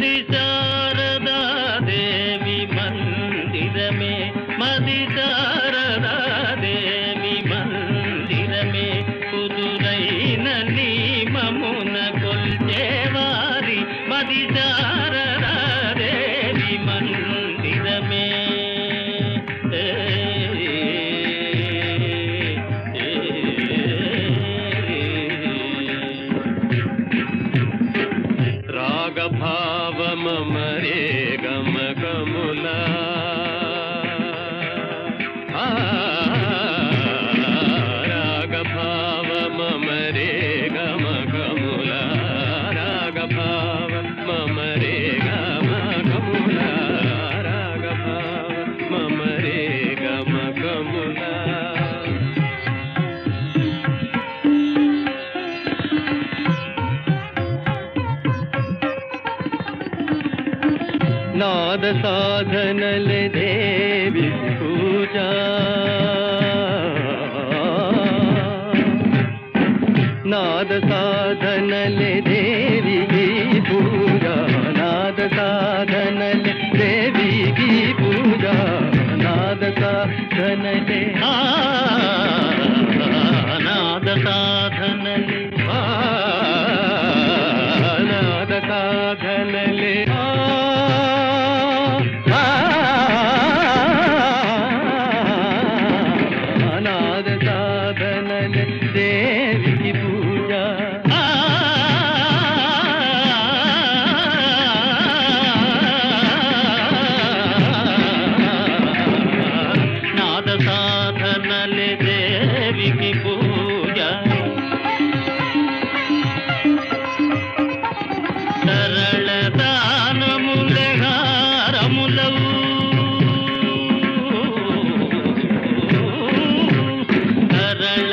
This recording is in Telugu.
மதிசாரதா தேவி மந்திரமே மதிசா కొల్చేవారి మది శారదా దేవి మందిరమే రాగభావమరే नाद साधनले देवी पूजा नाद साधनले देवी की पूजा नाद साधनले देवी की पूजा नाद साधनले नाद साधनले సరళ దానములే సరళ